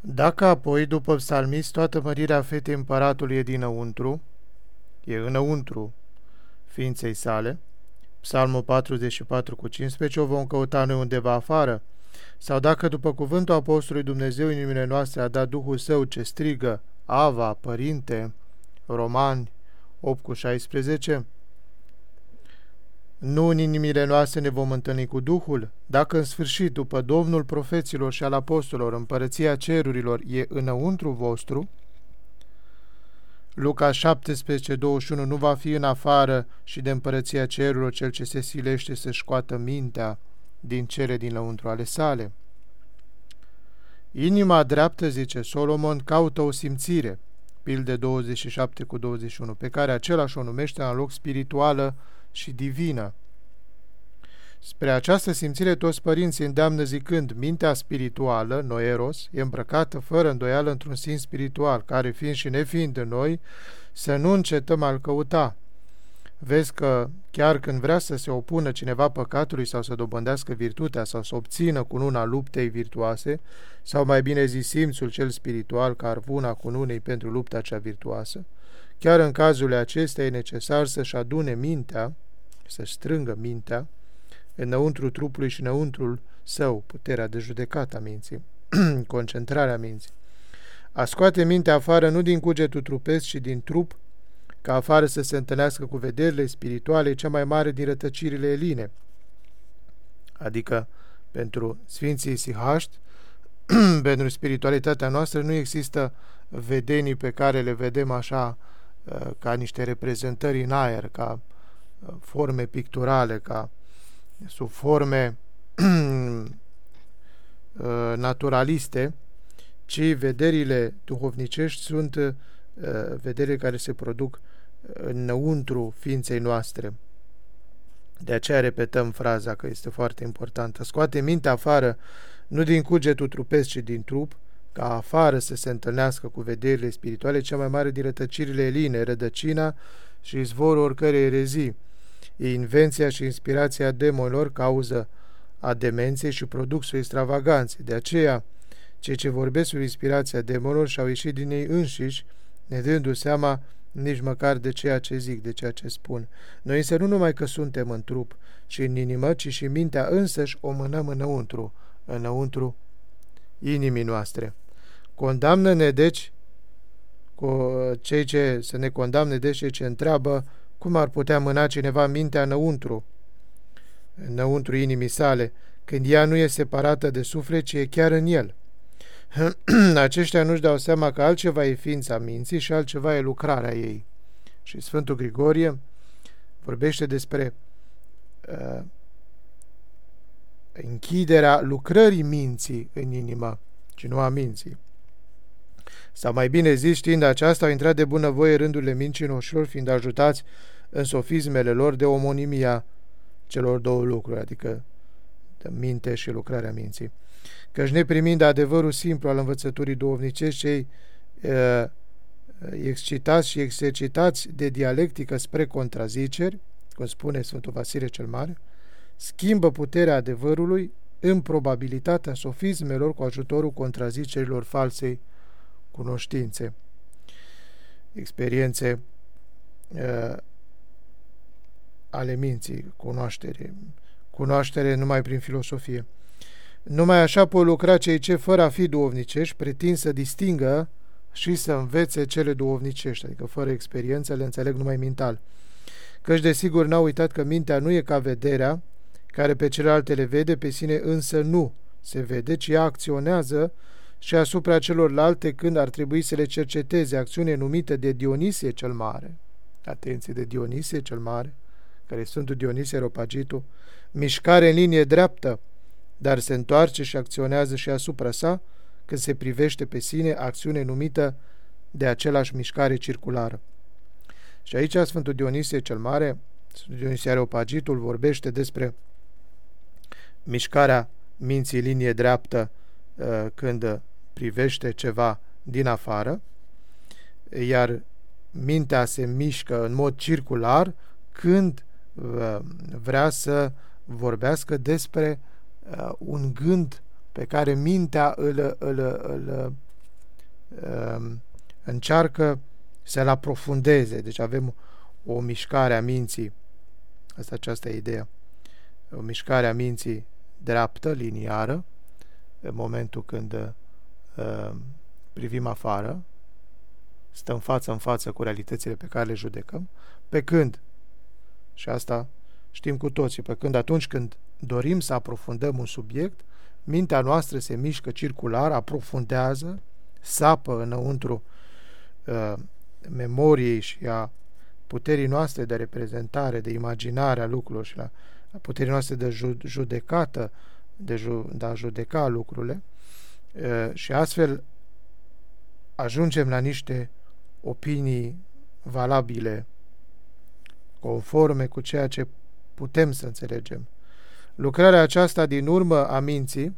Dacă apoi, după psalmist, toată mărirea fetei împăratului e dinăuntru, e înăuntru ființei sale, Psalmul 44 cu 15 o vom căuta noi undeva afară, sau dacă după cuvântul Apostolului Dumnezeu inimile noastre a dat Duhul Său ce strigă, Ava, Părinte, Romani 8 cu 16, nu în inimile noastre ne vom întâlni cu Duhul, dacă în sfârșit, după Domnul profeților și al apostolilor, împărăția cerurilor e înăuntru vostru, Luca 17, 21, nu va fi în afară și de împărăția cerurilor cel ce se silește să scoată mintea din cele din lăuntru ale sale. Inima dreaptă, zice Solomon, caută o simțire, pilde 27 cu 21, pe care același o numește în loc spirituală și divină. Spre această simțire toți părinții îndeamnă zicând, mintea spirituală, noeros, e îmbrăcată fără îndoială într-un simț spiritual, care fiind și nefiind în noi, să nu încetăm al căuta. Vezi că chiar când vrea să se opună cineva păcatului sau să dobândească virtutea sau să obțină cununa luptei virtuoase, sau mai bine zis simțul cel spiritual ca arvuna cununei pentru lupta cea virtuoasă, chiar în cazurile acestea e necesar să-și adune mintea, să-și strângă mintea, înăuntru trupului și înăuntrul său, puterea de judecat a minții, concentrarea minții. A scoate mintea afară nu din cugetul trupesc, ci din trup, ca afară să se întâlnească cu vederile spirituale cea mai mare din rătăcirile eline, adică pentru Sfinții Sihaști, pentru spiritualitatea noastră nu există vedenii pe care le vedem așa uh, ca niște reprezentări în aer, ca uh, forme picturale, ca sub forme uh, naturaliste, ci vederile duhovnicești sunt uh, vedere care se produc înăuntru ființei noastre. De aceea repetăm fraza că este foarte importantă. Scoate mintea afară, nu din cugetul trupesc, ci din trup, ca afară să se întâlnească cu vederile spirituale, cea mai mare din rătăcirile eline, rădăcina și izvorul oricărei erezii E invenția și inspirația demonilor, cauză a demenței și produsul extravaganței. De aceea, cei ce vorbesc sub inspirația demonilor și-au ieșit din ei înșiși, ne dându seama nici măcar de ceea ce zic, de ceea ce spun. Noi însă nu numai că suntem în trup și în inimă, ci și mintea însăși o mânăm înăuntru, înăuntru inimii noastre. Condamnă-ne, deci, cu cei ce să ne condamne, deci cei ce întreabă cum ar putea mâna cineva mintea înăuntru, înăuntru inimii sale, când ea nu e separată de suflet, ci e chiar în el? Aceștia nu-și dau seama că altceva e ființa minții și altceva e lucrarea ei. Și Sfântul Grigorie vorbește despre uh, închiderea lucrării minții în inimă, ci nu a minții. Sau mai bine zis, știind aceasta, au intrat de bunăvoie rândurile mincinoșilor, fiind ajutați în sofismele lor de omonimia celor două lucruri, adică de minte și lucrarea minții. Căci neprimind adevărul simplu al învățăturii duovnicești, cei uh, excitați și exercitați de dialectică spre contraziceri, cum spune Sfântul Vasile cel Mare, schimbă puterea adevărului în probabilitatea sofismelor cu ajutorul contrazicerilor falsei cunoștințe, experiențe uh, ale minții, cunoaștere, cunoaștere numai prin filosofie. Numai așa pot lucra cei ce, fără a fi duovnicești, pretind să distingă și să învețe cele duovnicești, adică fără experiență, le înțeleg numai mental. Căci desigur n-au uitat că mintea nu e ca vederea, care pe celelalte le vede, pe sine însă nu se vede, ci ea acționează și asupra celorlalte când ar trebui să le cerceteze, acțiune numită de Dionisie cel Mare. Atenție, de Dionisie cel Mare, care Sfântul Dionisie Ropagitu, mișcare în linie dreaptă, dar se întoarce și acționează și asupra sa când se privește pe sine acțiune numită de același mișcare circulară. Și aici Sfântul Dionisie cel Mare, Sfântul Dionisie Areopagitul, vorbește despre mișcarea minții linie dreaptă uh, când privește ceva din afară, iar mintea se mișcă în mod circular când uh, vrea să vorbească despre uh, un gând pe care mintea îl, îl, îl um, încearcă să-l aprofundeze. Deci avem o mișcare a minții, asta aceasta e ideea, o mișcare a minții dreaptă, liniară, în momentul când uh, privim afară, stăm față în față cu realitățile pe care le judecăm, pe când, și asta știm cu toții, pe când atunci când dorim să aprofundăm un subiect, mintea noastră se mișcă circular, aprofundează, sapă înăuntru uh, memoriei și a puterii noastre de reprezentare, de imaginare a lucrurilor și la, la puterii noastre de judecată, de, ju, de a judeca lucrurile uh, și astfel ajungem la niște opinii valabile, conforme cu ceea ce putem să înțelegem. Lucrarea aceasta din urmă a minții,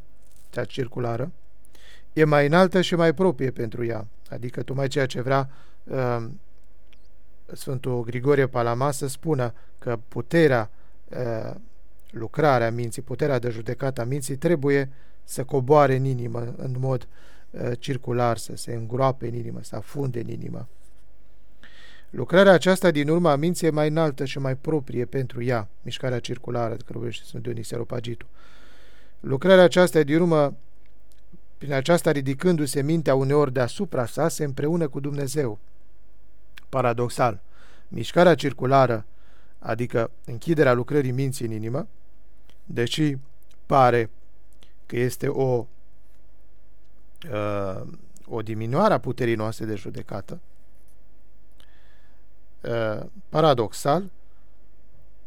cea circulară, e mai înaltă și mai proprie pentru ea, adică tocmai ceea ce vrea uh, Sfântul Grigorie Palama să spună că puterea, uh, lucrarea minții, puterea de judecată a minții trebuie să coboare în inimă în mod uh, circular, să se îngroape în inimă, să afunde în inimă. Lucrarea aceasta din urma minții e mai înaltă și mai proprie pentru ea, mișcarea circulară, de care vorbește Sfântul Dionisie Aropagitu. Lucrarea aceasta din urmă, prin aceasta ridicându-se mintea uneori deasupra sa, se împreună cu Dumnezeu. Paradoxal, mișcarea circulară, adică închiderea lucrării minții în inimă, deși pare că este o, uh, o diminuare a puterii noastre de judecată, Uh, paradoxal,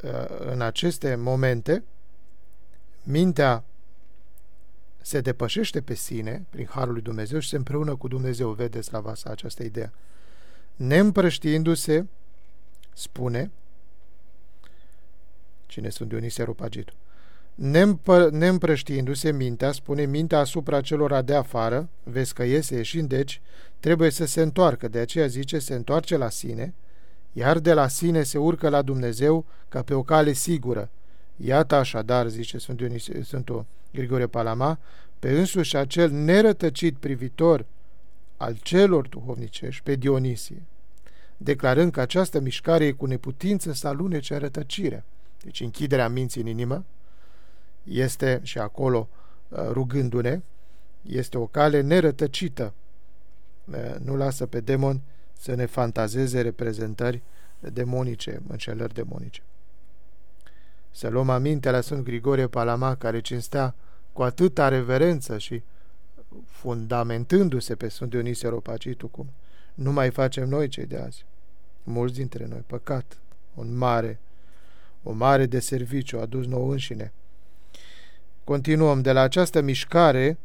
uh, în aceste momente, mintea se depășește pe sine prin Harul lui Dumnezeu și se împreună cu Dumnezeu. Vedeți la vasa această idee. Neîmprăștiindu-se, spune, cine sunt Dionisie Rupagitu, Neîmpă, neîmprăștiindu-se mintea, spune mintea asupra celor de afară, vezi că iese ieșind, deci trebuie să se întoarcă, de aceea zice, se întoarce la sine, iar de la sine se urcă la Dumnezeu ca pe o cale sigură. Iată așadar, zice Sfântul, Ionis, Sfântul Grigore Palama, pe însuși acel nerătăcit privitor al celor duhovnicești, pe Dionisie, declarând că această mișcare e cu neputință să alunece în rătăcire. Deci închiderea minții în inimă este și acolo uh, rugându-ne, este o cale nerătăcită. Uh, nu lasă pe demon să ne fantazeze reprezentări demonice, încelări demonice. Să luăm aminte la Sfânt Grigorie Palama, care cinstea cu atâta reverență și fundamentându-se pe Sfânt Dionisie Ropacitu, cum nu mai facem noi cei de azi. Mulți dintre noi, păcat, un mare, o mare de serviciu adus nou înșine. Continuăm de la această mișcare,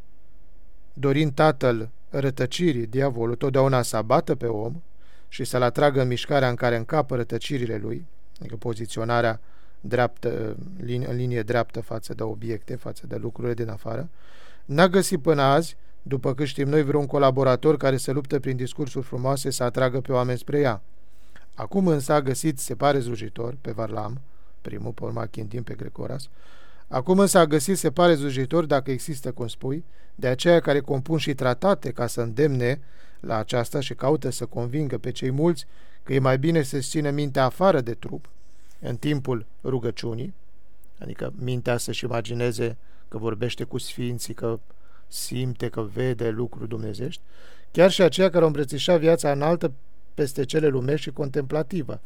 dorind Tatăl rătăcirii, diavolul totdeauna să abată pe om și să-l atragă în mișcarea în care încapă rătăcirile lui, adică poziționarea dreaptă, în linie dreaptă față de obiecte, față de lucrurile din afară, n-a găsit până azi, după cât știm noi, vreun colaborator care să luptă prin discursuri frumoase să atragă pe oameni spre ea. Acum însă a găsit, se pare zrujitor, pe Varlam, primul, pe urma Chintin, pe Grecoras, Acum însă a găsit, se pare zujitor, dacă există, cum spui, de aceia care compun și tratate ca să îndemne la aceasta și caută să convingă pe cei mulți că e mai bine să-și țină mintea afară de trup în timpul rugăciunii, adică mintea să-și imagineze că vorbește cu sfinții, că simte, că vede lucruri dumnezești, chiar și aceia care au îmbrățișat viața înaltă peste cele lumești și contemplativă.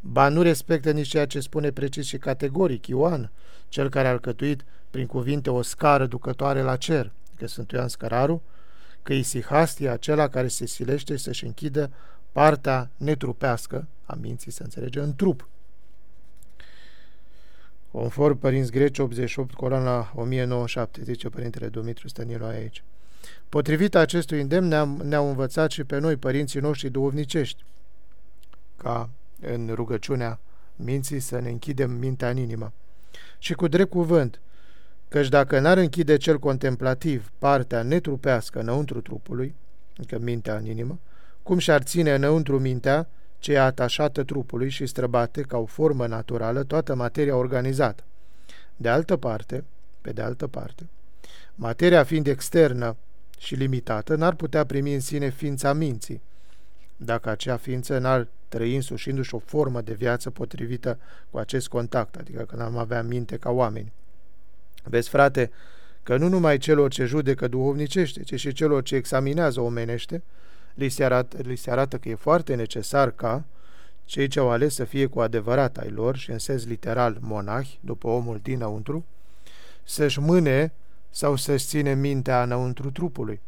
Ba nu respectă nici ceea ce spune precis și categoric Ioan, cel care a alcătuit prin cuvinte o scară ducătoare la cer, că sunt Ioan Scăraru, că isihastia acela care se silește să-și închidă partea netrupească a minții, să înțelege, în trup. Conform Părinți Greci 88, coloana 1097, zice Părintele Dumitru Stănilu aici. Potrivit acestui îndemn ne-au ne învățat și pe noi, părinții noștri duhovnicești, ca în rugăciunea minții să ne închidem mintea în inimă. Și cu drept cuvânt, căci dacă n-ar închide cel contemplativ partea netrupească înăuntru trupului, adică mintea în inimă, cum și-ar ține înăuntru mintea ce e atașată trupului și străbate ca o formă naturală toată materia organizată. De altă parte, pe de altă parte, materia fiind externă și limitată, n-ar putea primi în sine ființa minții, dacă acea ființă n-ar trăi însușindu-și o formă de viață potrivită cu acest contact, adică că n-am avea minte ca oameni. Vezi, frate, că nu numai celor ce judecă duhovnicește, ci și celor ce examinează omenește, li se, arată, li se arată că e foarte necesar ca cei ce au ales să fie cu adevărat ai lor și în sens literal monahi, după omul dinăuntru, să-și mâne sau să-și ține mintea înăuntru trupului.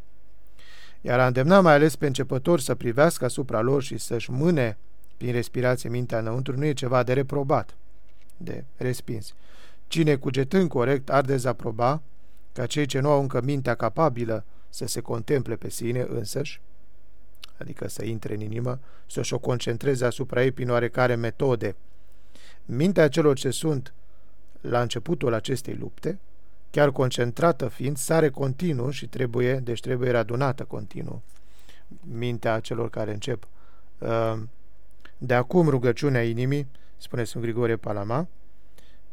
Iar a îndemna mai ales pe începători să privească asupra lor și să-și mâne prin respirație mintea înăuntru nu e ceva de reprobat, de respins. Cine cugetând corect ar dezaproba ca cei ce nu au încă mintea capabilă să se contemple pe sine însăși, adică să intre în inimă, să-și o concentreze asupra ei prin oarecare metode. Mintea celor ce sunt la începutul acestei lupte, chiar concentrată fiind, sare continuu și trebuie, deci trebuie radunată continuu. Mintea celor care încep. Uh, de acum rugăciunea inimii, spune Sfânt Grigorie Palama,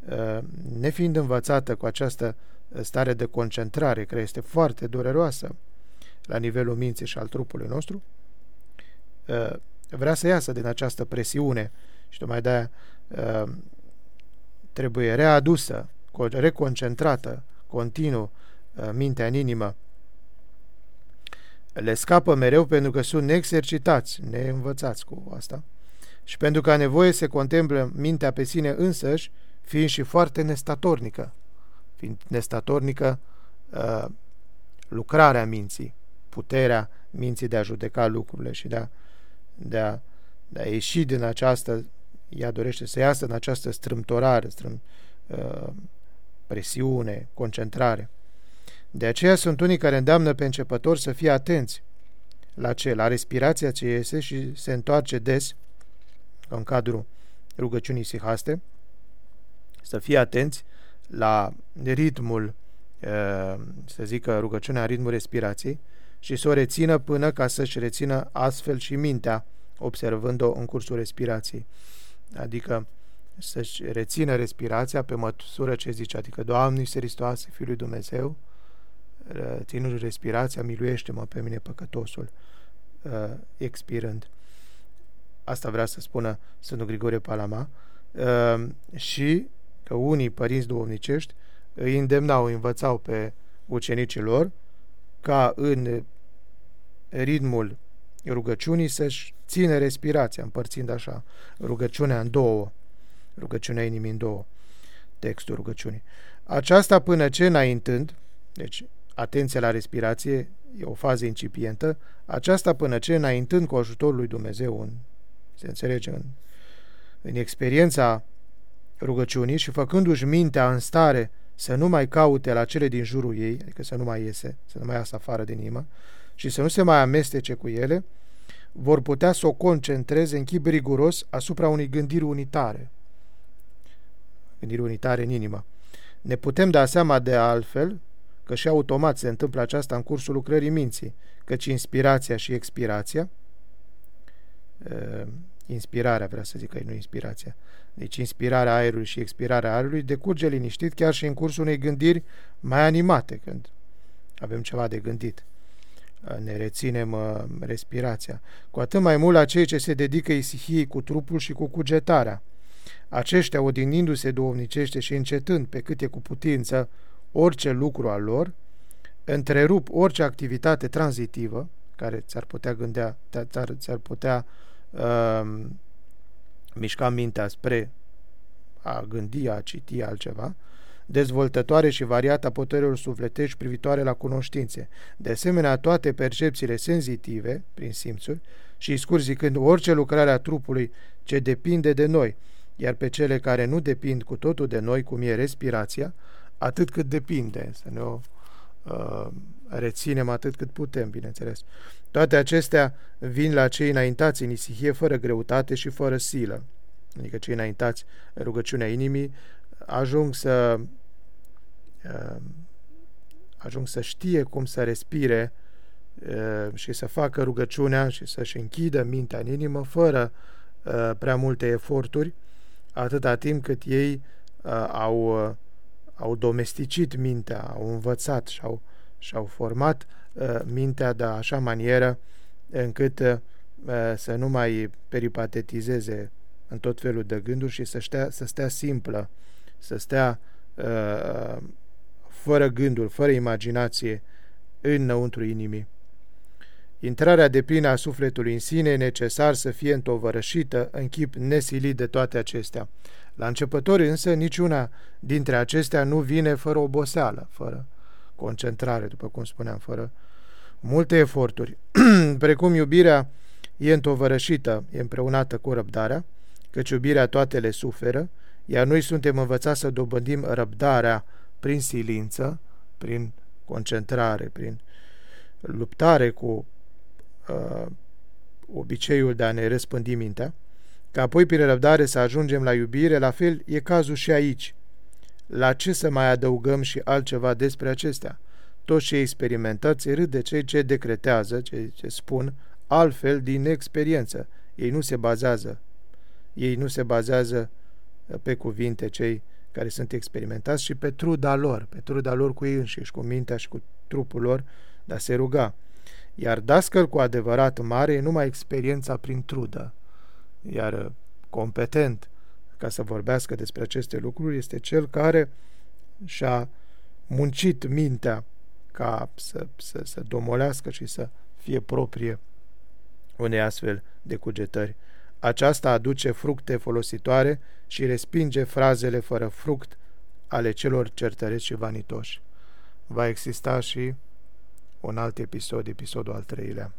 uh, nefiind învățată cu această stare de concentrare, care este foarte dureroasă la nivelul minții și al trupului nostru, uh, vrea să iasă din această presiune și tocmai de-aia trebuie readusă, reconcentrată, continuu, mintea în inimă, le scapă mereu pentru că sunt neexercitați, neînvățați cu asta și pentru că a nevoie se contemplă mintea pe sine însăși, fiind și foarte nestatornică, fiind nestatornică uh, lucrarea minții, puterea minții de a judeca lucrurile și de a, de a, de a ieși din această, ea dorește să iasă în această strâmtorare, strâm, uh, presiune, concentrare. De aceea sunt unii care îndeamnă pe începători să fie atenți la ce? La respirația ce iese și se întoarce des în cadrul rugăciunii sihaste, să fie atenți la ritmul, să zică rugăciunea, ritmul respirației și să o rețină până ca să-și rețină astfel și mintea, observând-o în cursul respirației. Adică să-și rețină respirația pe măsură ce zice, adică Doamne Iisus Hristoase, Fiul lui Dumnezeu, ținând respirația, miluiește-mă pe mine păcătosul, expirând. Asta vrea să spună Sfântul Grigore Palama și că unii părinți duhovnicești îi îndemnau, îi învățau pe ucenicii lor ca în ritmul rugăciunii să-și țină respirația, împărțind așa rugăciunea în două, rugăciunea inimii în două, textul rugăciunii. Aceasta până ce înaintând, deci atenție la respirație, e o fază incipientă, aceasta până ce înaintând cu ajutorul lui Dumnezeu în, se înțelege în, în experiența rugăciunii și făcându-și mintea în stare să nu mai caute la cele din jurul ei, adică să nu mai iese, să nu mai iasă afară din inimă și să nu se mai amestece cu ele, vor putea să o concentreze în chip riguros asupra unei gândiri unitare. Gândiri unitare în inimă. Ne putem da seama de altfel că și automat se întâmplă aceasta în cursul lucrării minții, căci inspirația și expirația, uh, inspirarea, vrea să zic că nu inspirația, deci inspirarea aerului și expirarea aerului decurge liniștit chiar și în cursul unei gândiri mai animate, când avem ceva de gândit. Ne reținem uh, respirația. Cu atât mai mult la cei ce se dedică isihiei cu trupul și cu cugetarea. Aceștia, odinindu-se duovnicește și încetând pe cât e cu putință orice lucru al lor, întrerup orice activitate tranzitivă care ți-ar putea gândea, ți-ar, ți-ar putea uh, mișca mintea spre a gândi, a citi altceva, dezvoltătoare și variată a puterilor sufletești privitoare la cunoștințe. De asemenea, toate percepțiile senzitive, prin simțuri, și scurt zicând orice lucrare a trupului ce depinde de noi, iar pe cele care nu depind cu totul de noi, cum e respirația, atât cât depinde, să ne o uh, reținem atât cât putem, bineînțeles. Toate acestea vin la cei înaintați în isihie fără greutate și fără silă. Adică cei înaintați în rugăciunea inimii ajung să uh, ajung să știe cum să respire uh, și să facă rugăciunea și să-și închidă mintea în inimă fără uh, prea multe eforturi, atâta timp cât ei au, au domesticit mintea, au învățat și au și-au format uh, mintea de așa manieră încât uh, să nu mai peripatetizeze în tot felul de gânduri și să stea, să stea simplă, să stea uh, fără gânduri, fără imaginație, înăuntru inimii. Intrarea de plină a sufletului în sine e necesar să fie întovărășită în chip nesilit de toate acestea. La începători însă niciuna dintre acestea nu vine fără oboseală, fără concentrare, după cum spuneam, fără multe eforturi. Precum iubirea e întovărășită, e împreunată cu răbdarea, căci iubirea toate le suferă, iar noi suntem învățați să dobândim răbdarea prin silință, prin concentrare, prin luptare cu uh, obiceiul de a ne răspândi mintea, ca apoi prin răbdare să ajungem la iubire, la fel e cazul și aici. La ce să mai adăugăm și altceva despre acestea? Toți cei experimentați râd de cei ce decretează, ce, ce spun, altfel din experiență. Ei nu se bazează. Ei nu se bazează pe cuvinte cei care sunt experimentați și pe truda lor, pe truda lor cu ei înșiși, cu mintea și cu trupul lor, de a se ruga. Iar dascăl cu adevărat mare e numai experiența prin trudă. Iar uh, competent ca să vorbească despre aceste lucruri este cel care și-a muncit mintea ca să, să, să domolească și să fie proprie unei astfel de cugetări. Aceasta aduce fructe folositoare și respinge frazele fără fruct ale celor certăreți și vanitoși. Va exista și un alt episod, episodul al treilea.